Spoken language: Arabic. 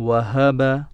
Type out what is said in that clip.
وهب